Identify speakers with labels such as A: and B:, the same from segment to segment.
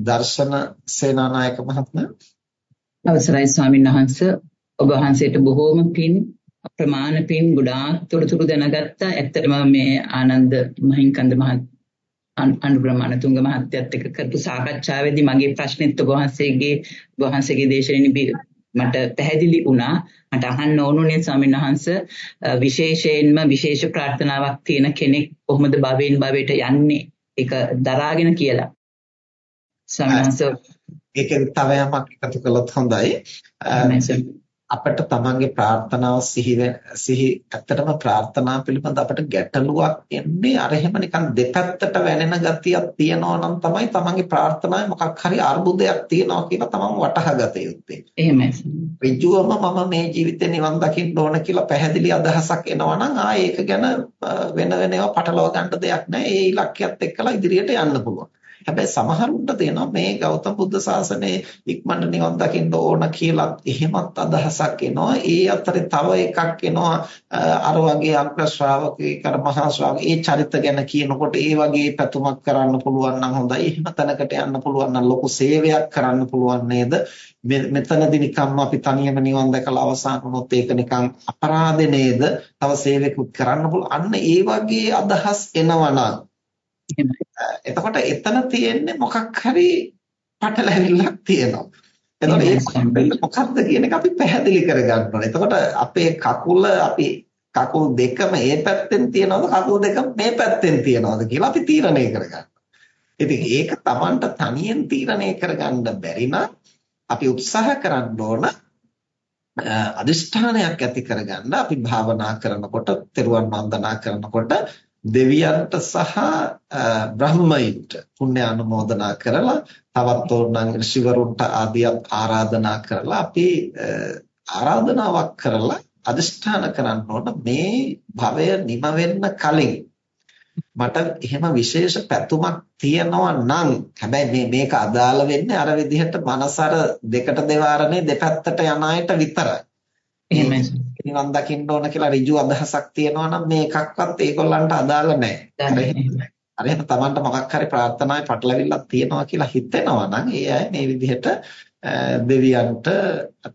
A: දර්ශන සේනානායක මහත්මයා
B: අවසරයි ස්වාමීන් වහන්ස ඔබ වහන්සේට බොහෝම පින් අප්‍රමාණ පින් ගොඩාක් තොරතුරු දැනගත්තා. ඇත්තටම මේ ආනන්ද මහින්කන්ද මහත් අනුබ්‍රහ්මණතුංග මහත්තයත් එක්ක කරපු සාකච්ඡාවේදී මගේ ප්‍රශ්නෙත් ඔබ වහන්සේගේ ඔබ වහන්සේගේ දේශනෙනි මට පැහැදිලි වුණා. මට අහන්න ඕනුනේ ස්වාමීන් වහන්ස විශේෂයෙන්ම විශේෂ ප්‍රාර්ථනාවක් තියෙන කෙනෙක් කොහොමද භවෙන් භවයට යන්නේ? ඒක දරාගෙන කියලා.
A: ඒකෙන් තව යමක් එකතු කළොත් හොඳයි. අපිට තමන්ගේ ප්‍රාර්ථනාව සිහි සිහි ඇත්තටම ප්‍රාර්ථනා පිළිබඳ අපිට ගැටලුවක් එන්නේ අර එහෙම නිකන් දෙපැත්තට වැනෙන ගතියක් තියනවා නම් තමයි තමන්ගේ ප්‍රාර්ථනාවේ මොකක් හරි අර්බුදයක් තියනවා කියලා තමන් වටහා ගත යුත්තේ.
B: එහෙමයි.
A: ඍජුවම මම මේ ජීවිතේ නිවන් දකින්න ඕන කියලා පැහැදිලි අදහසක් එනවා නම් ආ ඒක ගැන වෙන වෙන ඒවා පටලවා ගන්න දෙයක් නැහැ. ඒ ඉලක්කයත් එක්කලා ඉදිරියට යන්න පුළුවන්. හැබැයි සමහරුන්ට තියෙනවා මේ ගෞතම බුද්ධ ශාසනයේ ඉක්මනට නිවන් දකින්න ඕන කියලා එහෙමත් අදහසක් එනවා. ඒ අතරේ තව එකක් එනවා අර වගේ අග්‍ර ශ්‍රාවකෙක් අර මහා ශ්‍රාවක ඒ චරිත ගැන කියනකොට ඒ වගේ පැතුමක් කරන්න පුළුවන් නම් හොඳයි. එහෙම තැනකට යන්න පුළුවන් නම් ලොකු සේවයක් කරන්න පුළුවන් නේද? මෙතනදී නිකම්ම අපි තනියම නිවන් දැකලා අවසන් වුණොත් ඒක නිකන් අපරාධ නේද? තව සේවකුත් කරන්න පුළුවන්. අන්න ඒ වගේ අදහස් එනවා නම් එතකොට එතන තියෙන්නේ මොකක් හරි පටලැවිල්ලක් තියෙනවා. එතකොට ඒ මොකක්ද කියන එක අපි පැහැදිලි කරගන්න ඕනේ. එතකොට අපේ කකුල අපි කකුල් දෙකම ඒ පැත්තෙන් තියනවද කකුල් දෙකම මේ පැත්තෙන් තියනවද කියලා අපි තීරණය කරගන්න. ඉතින් ඒක Tamanට තනියෙන් තීරණය කරගන්න බැරි අපි උත්සාහ කරන්න ඕන අදිෂ්ඨානයක් ඇති කරගන්න අපි භාවනා කරනකොට, තෙරුවන් වන්දනා කරනකොට දෙවියන්ට සහ බ්‍රහ්මයින්ට පුණ්‍ය අනුමෝදනා කරලා තවත් ඕනනම් ඍෂිවරුන්ට ආදියත් ආරාධනා කරලා අපි ආරාධනාවක් කරලා අදිෂ්ඨාන කරන්න ඕන මේ භවය නිම වෙන්න කලින් මට එහෙම විශේෂ පැතුමක් තියෙනවා නම් හැබැයි මේ මේක අදාළ වෙන්නේ අර විදිහට මනසර දෙකට දෙවාරනේ දෙපැත්තට යන අයට විතරයි. එහෙමයි. නිවන් දකින්න ඕන කියලා ඍජු අදහසක් තියෙනවා නම් මේ එකක්වත් ඒගොල්ලන්ට අදාළ නැහැ. අර එහෙම Tamanට මොකක් හරි ප්‍රාර්ථනාවේ පටලවිල්ලක් තියෙනවා කියලා හිතෙනවා නම් ඒ අය මේ විදිහට දෙවියන්ට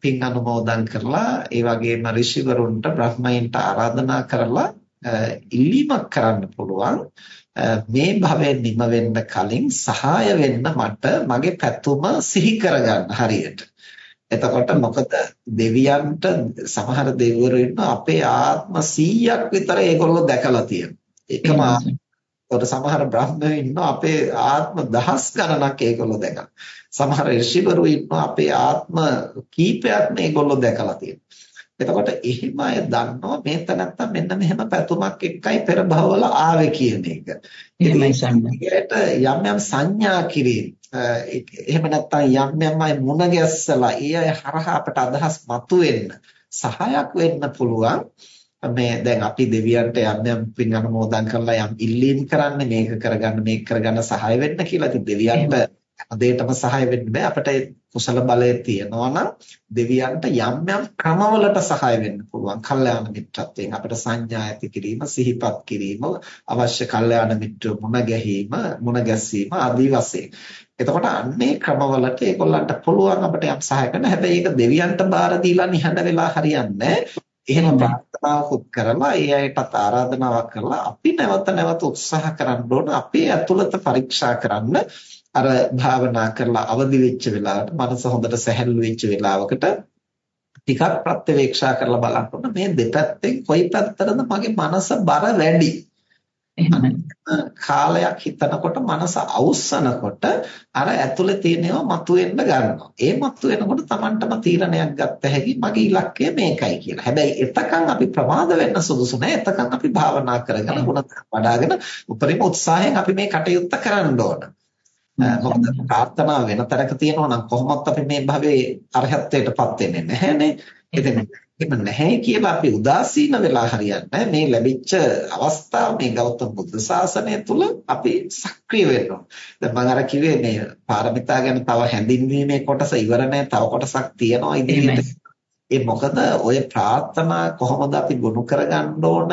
A: පින් අනුමෝදන් කරලා ඒ වගේම ඍෂිවරුන්ට බ්‍රහ්මයින්ට ආරාධනා කරලා ඉල්ලීමක් කරන්න පුළුවන්. මේ භවයෙන් නිම වෙන්න කලින් සහාය වෙන්න මට මගේ පැතුම සිහි කරගන්න හරියට එතකොට මොකද දෙවියන්ට සමහර දෙවිවරු ඉන්න අපේ ආත්ම 100ක් විතර ඒගොල්ලෝ දැකලා තියෙනවා. ඒකම ඒකට සමහර බ්‍රහ්මයෝ ඉන්නවා අපේ ආත්ම දහස් ගණනක් ඒගොල්ලෝ දැකලා. සමහර ඍෂිවරු ඉන්නවා අපේ ආත්ම කීපයක් මේගොල්ලෝ දැකලා තියෙනවා. එතකොට එහෙම අය දන්නවා මේ තැනත්තා මෙන්න මෙහෙම පැතුමක් එක්කයි පෙර භවවල ආවේ කියන එක.
B: එහෙමයි සම්මත.
A: යම් යම් සංඥා කිරීම එහෙම නැත්නම් යම් යම් අය මුණ ගැස්සලා ඒ අය හරහා අපට අදහස් මතුවෙන්න සහායක් වෙන්න පුළුවන්. මේ දැන් අපි දෙවියන්ට යම් යම් පින් අනුමෝදන් කරලා යම් ඉල්ලීම් කරන්නේ මේක කරගන්න මේක කරගන්න සහාය වෙන්න කියලා. ඉතින් දෙවියන්ට හැමදේටම සහාය වෙන්න බෑ. අපිට කුසල බලය තියෙනවා නම් දෙවියන්ට යම් යම් ක්‍රමවලට සහාය වෙන්න පුළුවන්. කල්යාණ මිත්‍රත්වයෙන් අපිට සංඥා ඇති කිරීම සිහිපත් කිරීම අවශ්‍ය කල්යාණ මිත්‍ර මුණ ගැහිම මුණ ගැසීම ආදී වශයෙන්. එතකොට අන්නේ ක්‍රමවලට ඒගොල්ලන්ට පුළුවන් අපිට යම් සහාය කරන්න. හැබැයි ඒක දෙවියන්ට බාර දීලා නිහඬ වෙලා හරියන්නේ එහෙම ප්‍රාර්ථනාවකුත් කරලා ඒ අයටත් ආරාධනාවක් කරලා අපි නැවත නැවත උත්සාහ කරන්න ඕන අපේ ඇතුළත පරීක්ෂා කරන්න අර භාවනා කරලා අවදි වෙච්ච වෙලාවට මනස හොඳට සැහැල්ලු වෙච්ච වෙලාවකට ටිකක් ප්‍රත්‍යවේක්ෂා කරලා බලන්න මේ දෙපැත්තෙන් කොයි පැත්තටද මගේ මනස බර වැඩි කාලයක් හිතනකොට මනස අවුස්සනකොට අර ඇතුලේ තියෙනව මතුවෙන්න ගන්නවා. ඒ මතුවෙනකොට Tamanටම තීරණයක් ගත්ත හැකි මගේ ඉලක්කය මේකයි කියලා. හැබැයි එතකන් අපි ප්‍රමාද වෙන්න සුදුසු නැහැ. එතකන් අපි භාවනා කරගෙන ගුණ වඩ아가න උපරිම උත්සාහයෙන් අපි මේ කටයුත්ත කරන්න ඕන. මොකද ප්‍රාර්ථනා වෙන තරක තියෙනවා නම් කොහොමත් අපි මේ භවයේ අරහත්ත්වයටපත් වෙන්නේ නැහැනේ. ඉතින් එහෙම නැහැ කියලා අපි උදාසීන වෙලා හරියන්නේ මේ ලැබිච්ච අවස්ථාව මේ ගෞතම බුදු සාසනය තුල අපි සක්‍රිය වෙන්න ඕන. දැන් මම අර කිව්වේ මේ පාරමිතා ගැන තව හැඳින්වීමේ කොටස ඉවර නැහැ. තව කොටසක් තියෙනවා ඉදිරියට. ඒ මොකද ඔය ප්‍රාර්ථනා කොහොමද අපි ගොනු කරගන්න ඕන?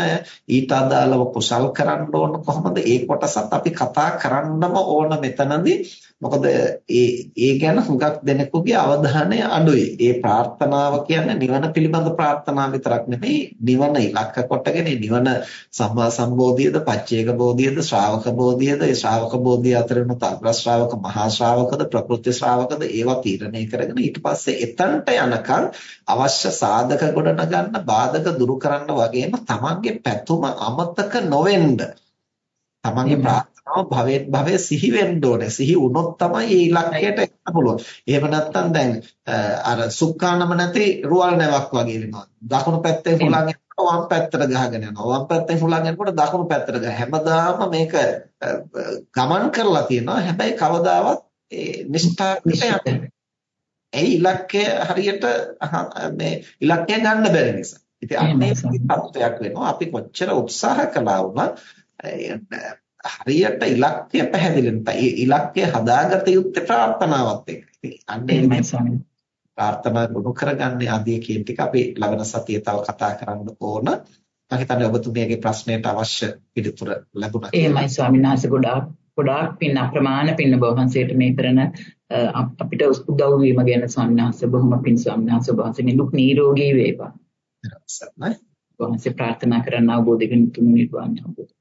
A: ඊට අදාළව කුසල් කරන්න ඕන කොහොමද? ඒ කොටසත් අපි කතා කරන්නම ඕන මෙතනදී. මොකද ඒ ඒ ගැන හුඟක් දෙනෙකුගේ අවධානය අඩුයි. ඒ ප්‍රාර්ථනාව කියන්නේ නිවන පිළිබඳ ප්‍රාර්ථනාව විතරක් නෙමෙයි නිවන ඉලක්ක කොටගෙන නිවන සම්මා සම්බෝධියද පච්චේක බෝධියද ශ්‍රාවක බෝධියද ඒ ශ්‍රාවක බෝධිය අතරින් තග්‍ර ශ්‍රාවක මහා ශ්‍රාවකද ප්‍රකෘති ශ්‍රාවකද ඒවා තීරණය කරගෙන ඊට පස්සේ එතනට යනකම් අවශ්‍ය සාධක ගොඩනගන්න බාධක දුරු කරන්න වගේම තමන්ගේ පැතුම අමතක නොවෙන්න තමන්ගේ ප්‍රාර්ථනාව භවෙත් භවයේ සිහි වෙන්න ඕනේ. සිහි වුණොත් තමයි මේ ඉලක්කයට එන්න පුළුවන්. එහෙම නැත්නම් දැන් අර සුක්කානම නැති රුවල් නැවක් වගේ වෙනවා. දකුණු පැත්තේ හුලං යනකොට වම් පැත්තට ගහගෙන යනවා. වම් පැත්තේ හුලං යනකොට දකුණු පැත්තට ගහ. හැමදාම මේක ගමන් කරලා තියෙනවා. හැබැයි කවදාවත් ඒ නිෂ්ඨාකට යන්නේ ඒ ඉලක්කය හරියට මේ ඉලක්කය ගන්න බැරි නිසා. ඉතින් අන්නේ තත්ත්වයක් වෙනවා. අපි කොච්චර උත්සාහ කළා වුණත් හරියට ඉලක්කය පැහැදිලි නැත්නම් ඒ ඉලක්කය හදාගත යුත්තේ ප්‍රාර්ථනාවත් එක්ක. ඉතින් අන්නේ ප්‍රාර්ථනා ගොනු කරගන්නේ ආදී කියන ටික අපි ලබන සතියේ තව කතා කරන්න ඕන. මම හිතන්නේ ඔබතුමියගේ ප්‍රශ්නයට අවශ්‍ය පිළිතුර ලැබුණා.
B: එහෙමයි ස්වාමීන් වහන්සේ ගොඩාක් ගොඩාක් පින් අප්‍රමාණ පින් වහන්සේට මේ කරන අපිට උදව් වීම ගැන ස්වාමීන් වහන්සේ බොහොම පින් ස්වාමීන් වහන්සේ වහන්සේ නිදුක් නිරෝගී වේවා.
A: සර්ණයි.
B: වහන්සේ ප්‍රාර්ථනා කරන අවබෝධයෙන් තුන් නිර්වාණය අවබෝධ.